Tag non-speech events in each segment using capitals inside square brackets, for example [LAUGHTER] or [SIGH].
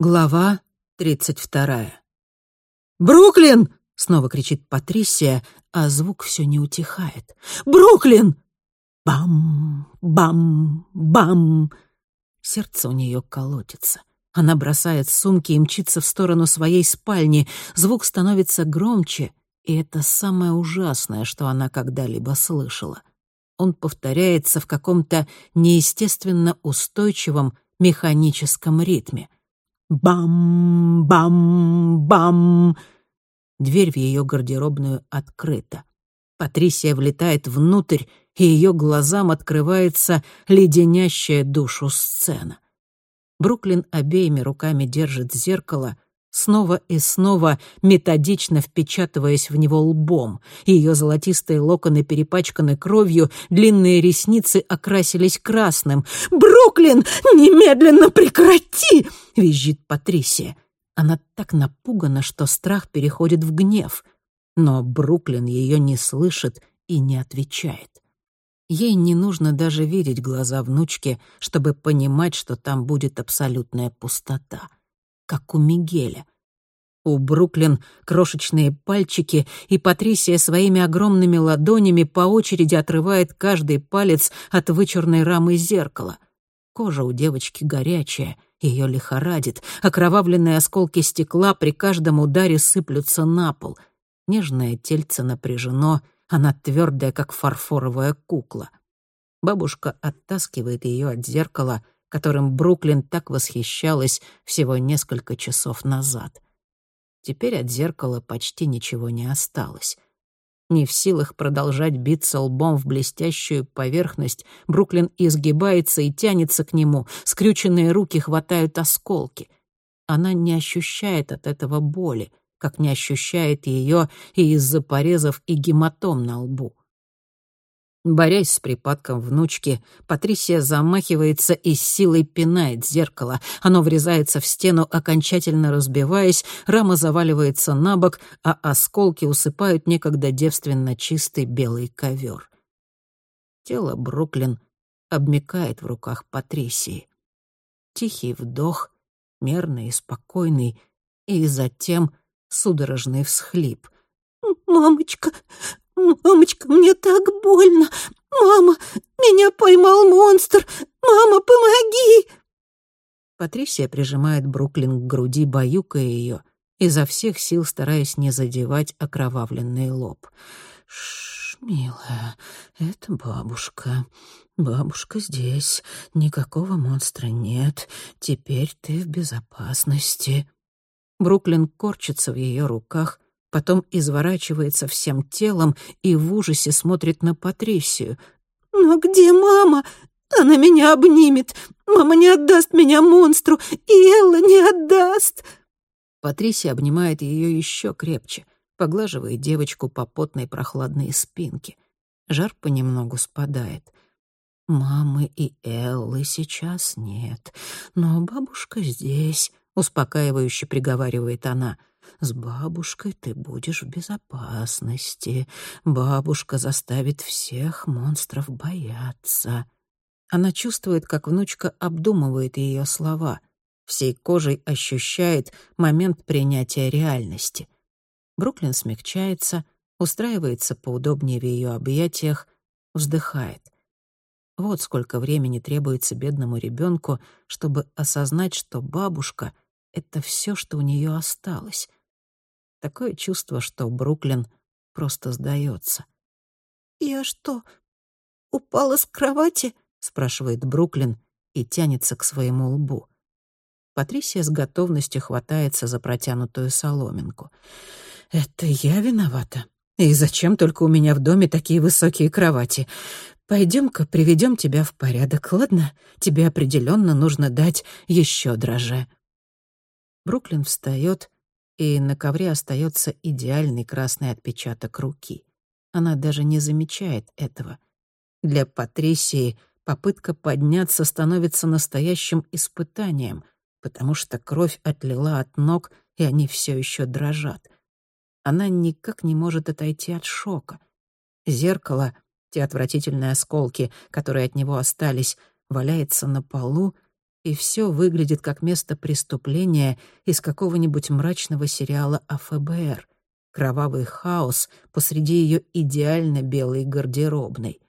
Глава тридцать вторая. «Бруклин!» — снова кричит Патрисия, а звук все не утихает. «Бруклин!» Бам, бам, бам. Сердце у нее колотится. Она бросает сумки и мчится в сторону своей спальни. Звук становится громче, и это самое ужасное, что она когда-либо слышала. Он повторяется в каком-то неестественно устойчивом механическом ритме — Бам-бам-бам! Дверь в ее гардеробную открыта. Патрисия влетает внутрь, и ее глазам открывается леденящая душу сцена. Бруклин обеими руками держит зеркало — снова и снова методично впечатываясь в него лбом. Ее золотистые локоны перепачканы кровью, длинные ресницы окрасились красным. «Бруклин, немедленно прекрати!» — визжит Патрисия. Она так напугана, что страх переходит в гнев. Но Бруклин ее не слышит и не отвечает. Ей не нужно даже видеть глаза внучки, чтобы понимать, что там будет абсолютная пустота как у Мигеля. У Бруклин крошечные пальчики, и Патрисия своими огромными ладонями по очереди отрывает каждый палец от вычурной рамы зеркала. Кожа у девочки горячая, ее лихорадит, окровавленные осколки стекла при каждом ударе сыплются на пол. Нежное тельце напряжено, она твердая, как фарфоровая кукла. Бабушка оттаскивает ее от зеркала — которым Бруклин так восхищалась всего несколько часов назад. Теперь от зеркала почти ничего не осталось. Не в силах продолжать биться лбом в блестящую поверхность, Бруклин изгибается и тянется к нему, скрюченные руки хватают осколки. Она не ощущает от этого боли, как не ощущает ее и из-за порезов и гематом на лбу. Борясь с припадком внучки, Патрисия замахивается и силой пинает зеркало. Оно врезается в стену, окончательно разбиваясь, рама заваливается на бок, а осколки усыпают некогда девственно чистый белый ковер. Тело Бруклин обмекает в руках Патрисии. Тихий вдох, мерный и спокойный, и затем судорожный всхлип. «Мамочка, «Мамочка, мне так больно! Мама, меня поймал монстр! Мама, помоги!» Патрисия прижимает Бруклин к груди, баюкая ее, изо всех сил стараясь не задевать окровавленный лоб. «Шш, милая, это бабушка. Бабушка здесь. Никакого монстра нет. Теперь ты в безопасности». Бруклин корчится в ее руках, потом изворачивается всем телом и в ужасе смотрит на Патрисию. «Но где мама? Она меня обнимет. Мама не отдаст меня монстру, и Элла не отдаст». Патрисия обнимает ее еще крепче, поглаживает девочку по потной прохладной спинке. Жар понемногу спадает. «Мамы и Эллы сейчас нет, но бабушка здесь», — успокаивающе приговаривает она — с бабушкой ты будешь в безопасности. Бабушка заставит всех монстров бояться. Она чувствует, как внучка обдумывает ее слова. Всей кожей ощущает момент принятия реальности. Бруклин смягчается, устраивается поудобнее в ее объятиях, вздыхает. Вот сколько времени требуется бедному ребенку, чтобы осознать, что бабушка — это все, что у нее осталось. Такое чувство, что Бруклин просто сдается. «Я что, упала с кровати?» — спрашивает Бруклин и тянется к своему лбу. Патрисия с готовностью хватается за протянутую соломинку. «Это я виновата? И зачем только у меня в доме такие высокие кровати? Пойдем-ка приведем тебя в порядок, ладно? Тебе определенно нужно дать еще дроже». Бруклин встает и на ковре остается идеальный красный отпечаток руки. Она даже не замечает этого. Для Патрисии попытка подняться становится настоящим испытанием, потому что кровь отлила от ног, и они все еще дрожат. Она никак не может отойти от шока. Зеркало, те отвратительные осколки, которые от него остались, валяется на полу, и все выглядит как место преступления из какого-нибудь мрачного сериала о ФБР. Кровавый хаос посреди ее идеально белой гардеробной.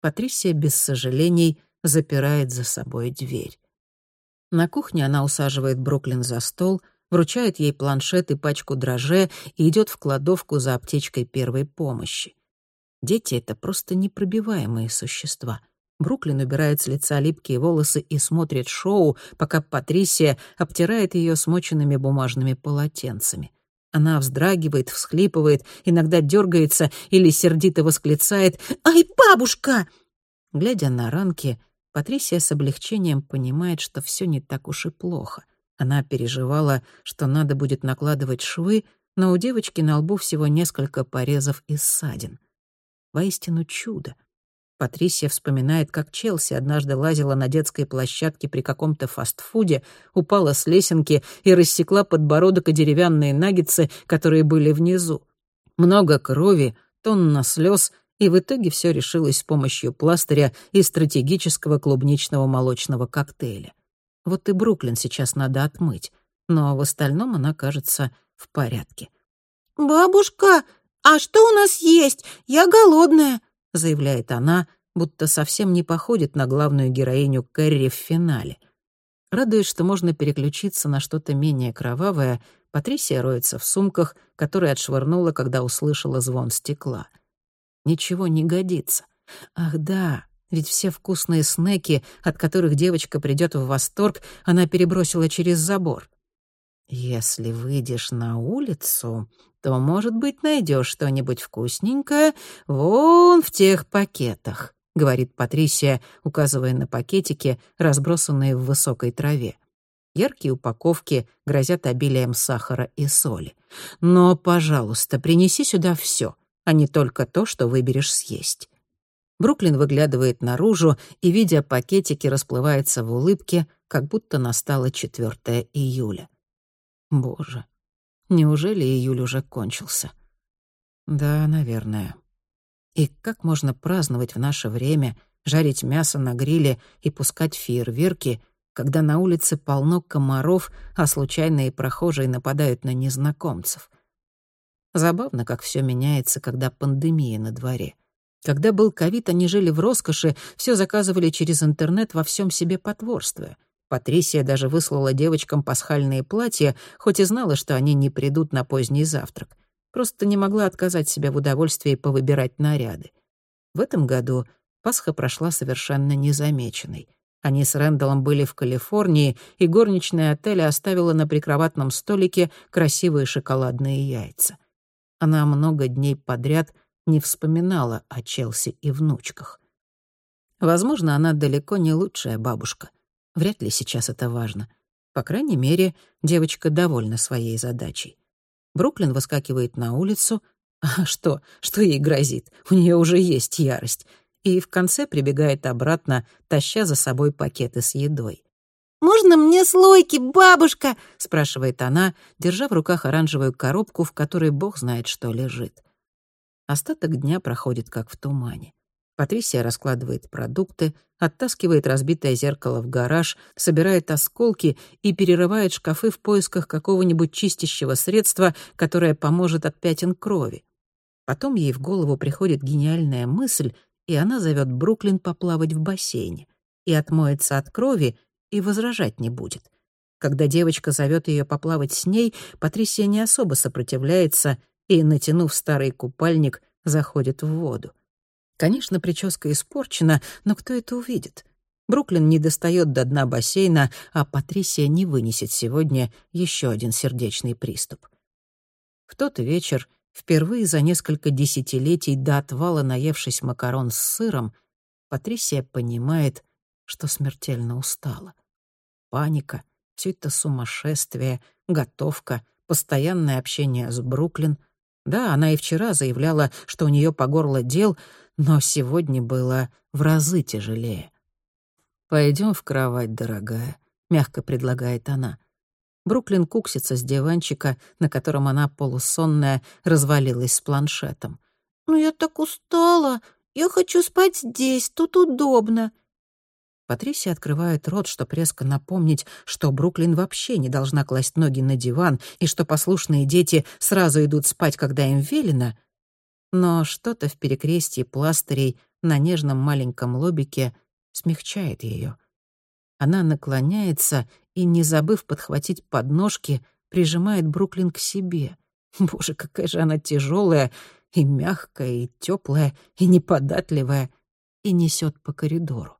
Патрисия без сожалений запирает за собой дверь. На кухне она усаживает Бруклин за стол, вручает ей планшет и пачку дроже и идет в кладовку за аптечкой первой помощи. Дети — это просто непробиваемые существа. Бруклин убирает с лица липкие волосы и смотрит шоу, пока Патрисия обтирает ее смоченными бумажными полотенцами. Она вздрагивает, всхлипывает, иногда дергается или сердито восклицает «Ай, бабушка!». Глядя на ранки, Патрисия с облегчением понимает, что все не так уж и плохо. Она переживала, что надо будет накладывать швы, но у девочки на лбу всего несколько порезов и ссадин. Воистину чудо. Патрисия вспоминает, как Челси однажды лазила на детской площадке при каком-то фастфуде, упала с лесенки и рассекла подбородок и деревянные наггетсы, которые были внизу. Много крови, тонна слез, и в итоге все решилось с помощью пластыря и стратегического клубничного молочного коктейля. Вот и Бруклин сейчас надо отмыть, но в остальном она, кажется, в порядке. «Бабушка, а что у нас есть? Я голодная», — заявляет она, будто совсем не походит на главную героиню Кэрри в финале. Радуясь, что можно переключиться на что-то менее кровавое, Патрисия роется в сумках, которые отшвырнула, когда услышала звон стекла. Ничего не годится. Ах да, ведь все вкусные снеки, от которых девочка придет в восторг, она перебросила через забор. Если выйдешь на улицу, то, может быть, найдешь что-нибудь вкусненькое вон в тех пакетах, говорит Патрисия, указывая на пакетики, разбросанные в высокой траве. Яркие упаковки грозят обилием сахара и соли. Но, пожалуйста, принеси сюда все, а не только то, что выберешь съесть. Бруклин выглядывает наружу и, видя пакетики, расплывается в улыбке, как будто настало 4 июля. Боже, неужели июль уже кончился? Да, наверное. И как можно праздновать в наше время, жарить мясо на гриле и пускать фейерверки, когда на улице полно комаров, а случайные прохожие нападают на незнакомцев? Забавно, как все меняется, когда пандемия на дворе. Когда был ковид, они жили в роскоши, все заказывали через интернет, во всем себе потворствуя. Патрисия даже выслала девочкам пасхальные платья, хоть и знала, что они не придут на поздний завтрак. Просто не могла отказать себе в удовольствии повыбирать наряды. В этом году Пасха прошла совершенно незамеченной. Они с Рэндаллом были в Калифорнии, и горничная отеля оставила на прикроватном столике красивые шоколадные яйца. Она много дней подряд не вспоминала о Челси и внучках. Возможно, она далеко не лучшая бабушка. Вряд ли сейчас это важно. По крайней мере, девочка довольна своей задачей. Бруклин выскакивает на улицу. [LAUGHS] А что? Что ей грозит? У нее уже есть ярость. И в конце прибегает обратно, таща за собой пакеты с едой. «Можно мне слойки, бабушка?» — спрашивает она, держа в руках оранжевую коробку, в которой бог знает, что лежит. Остаток дня проходит как в тумане. Патрисия раскладывает продукты, оттаскивает разбитое зеркало в гараж, собирает осколки и перерывает шкафы в поисках какого-нибудь чистящего средства, которое поможет от пятен крови. Потом ей в голову приходит гениальная мысль, и она зовет Бруклин поплавать в бассейне. И отмоется от крови, и возражать не будет. Когда девочка зовет ее поплавать с ней, Патрисия не особо сопротивляется — и, натянув старый купальник, заходит в воду. Конечно, прическа испорчена, но кто это увидит? Бруклин не достает до дна бассейна, а Патрисия не вынесет сегодня еще один сердечный приступ. В тот вечер, впервые за несколько десятилетий до отвала наевшись макарон с сыром, Патрисия понимает, что смертельно устала. Паника, все это сумасшествие, готовка, постоянное общение с Бруклин — да, она и вчера заявляла, что у нее по горло дел, но сегодня было в разы тяжелее. Пойдем в кровать, дорогая», — мягко предлагает она. Бруклин куксится с диванчика, на котором она полусонная развалилась с планшетом. «Ну я так устала. Я хочу спать здесь, тут удобно». Патрисия открывает рот, чтобы резко напомнить, что Бруклин вообще не должна класть ноги на диван и что послушные дети сразу идут спать, когда им велено. Но что-то в перекрестии пластырей на нежном маленьком лобике смягчает ее. Она наклоняется и, не забыв подхватить подножки, прижимает Бруклин к себе. Боже, какая же она тяжелая и мягкая, и теплая, и неподатливая, и несет по коридору.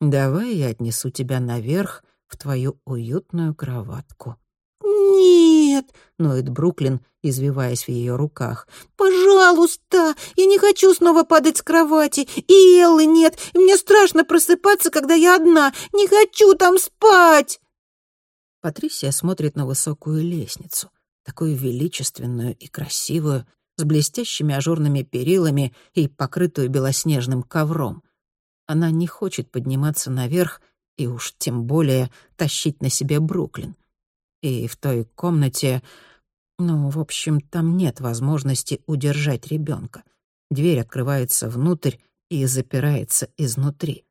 Давай я отнесу тебя наверх в твою уютную кроватку. «Нет!» — ноет Бруклин, извиваясь в ее руках. «Пожалуйста! Я не хочу снова падать с кровати. И Эллы нет, и мне страшно просыпаться, когда я одна. Не хочу там спать!» Патрисия смотрит на высокую лестницу, такую величественную и красивую, с блестящими ажурными перилами и покрытую белоснежным ковром. Она не хочет подниматься наверх и уж тем более тащить на себе Бруклин. И в той комнате... Ну, в общем, там нет возможности удержать ребенка. Дверь открывается внутрь и запирается изнутри.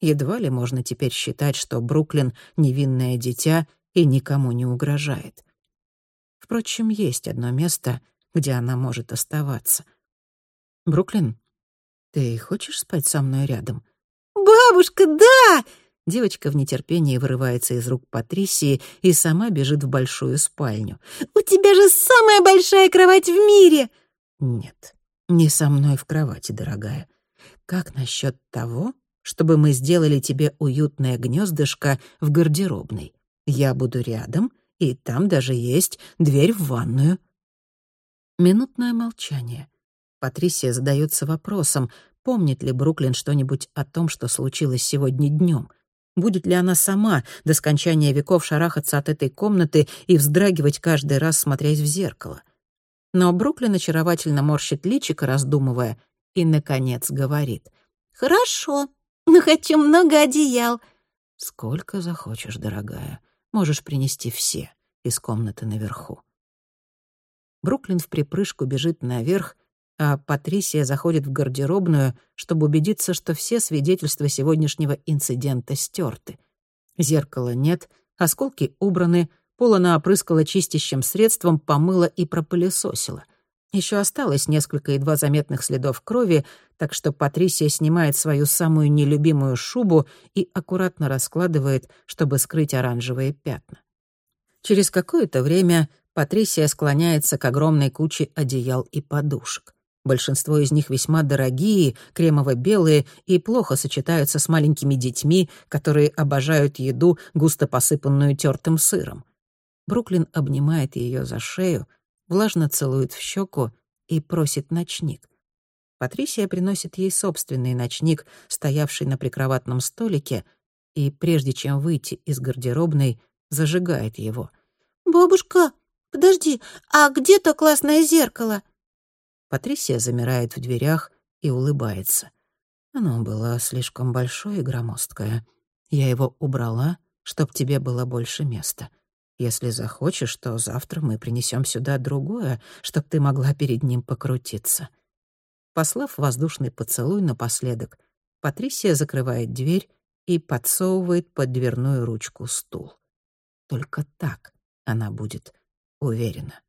Едва ли можно теперь считать, что Бруклин — невинное дитя и никому не угрожает. Впрочем, есть одно место, где она может оставаться. «Бруклин, ты хочешь спать со мной рядом?» «Бабушка, да!» Девочка в нетерпении вырывается из рук Патрисии и сама бежит в большую спальню. «У тебя же самая большая кровать в мире!» «Нет, не со мной в кровати, дорогая. Как насчет того, чтобы мы сделали тебе уютное гнездышко в гардеробной? Я буду рядом, и там даже есть дверь в ванную». Минутное молчание. Патрисия задается вопросом, помнит ли Бруклин что-нибудь о том, что случилось сегодня днем. Будет ли она сама до скончания веков шарахаться от этой комнаты и вздрагивать каждый раз, смотрясь в зеркало? Но Бруклин очаровательно морщит личико, раздумывая, и, наконец, говорит. «Хорошо, но хочу много одеял». «Сколько захочешь, дорогая. Можешь принести все из комнаты наверху». Бруклин в припрыжку бежит наверх, а Патрисия заходит в гардеробную, чтобы убедиться, что все свидетельства сегодняшнего инцидента стерты. Зеркала нет, осколки убраны, пол она опрыскала чистящим средством, помыла и пропылесосила. Еще осталось несколько едва заметных следов крови, так что Патрисия снимает свою самую нелюбимую шубу и аккуратно раскладывает, чтобы скрыть оранжевые пятна. Через какое-то время Патрисия склоняется к огромной куче одеял и подушек. Большинство из них весьма дорогие, кремово-белые и плохо сочетаются с маленькими детьми, которые обожают еду, густо посыпанную тертым сыром. Бруклин обнимает ее за шею, влажно целует в щеку и просит ночник. Патрисия приносит ей собственный ночник, стоявший на прикроватном столике, и прежде чем выйти из гардеробной, зажигает его. «Бабушка, подожди, а где то классное зеркало?» Патрисия замирает в дверях и улыбается. Оно было слишком большое и громоздкое. Я его убрала, чтоб тебе было больше места. Если захочешь, то завтра мы принесем сюда другое, чтоб ты могла перед ним покрутиться». Послав воздушный поцелуй напоследок, Патрисия закрывает дверь и подсовывает под дверную ручку стул. Только так она будет уверена.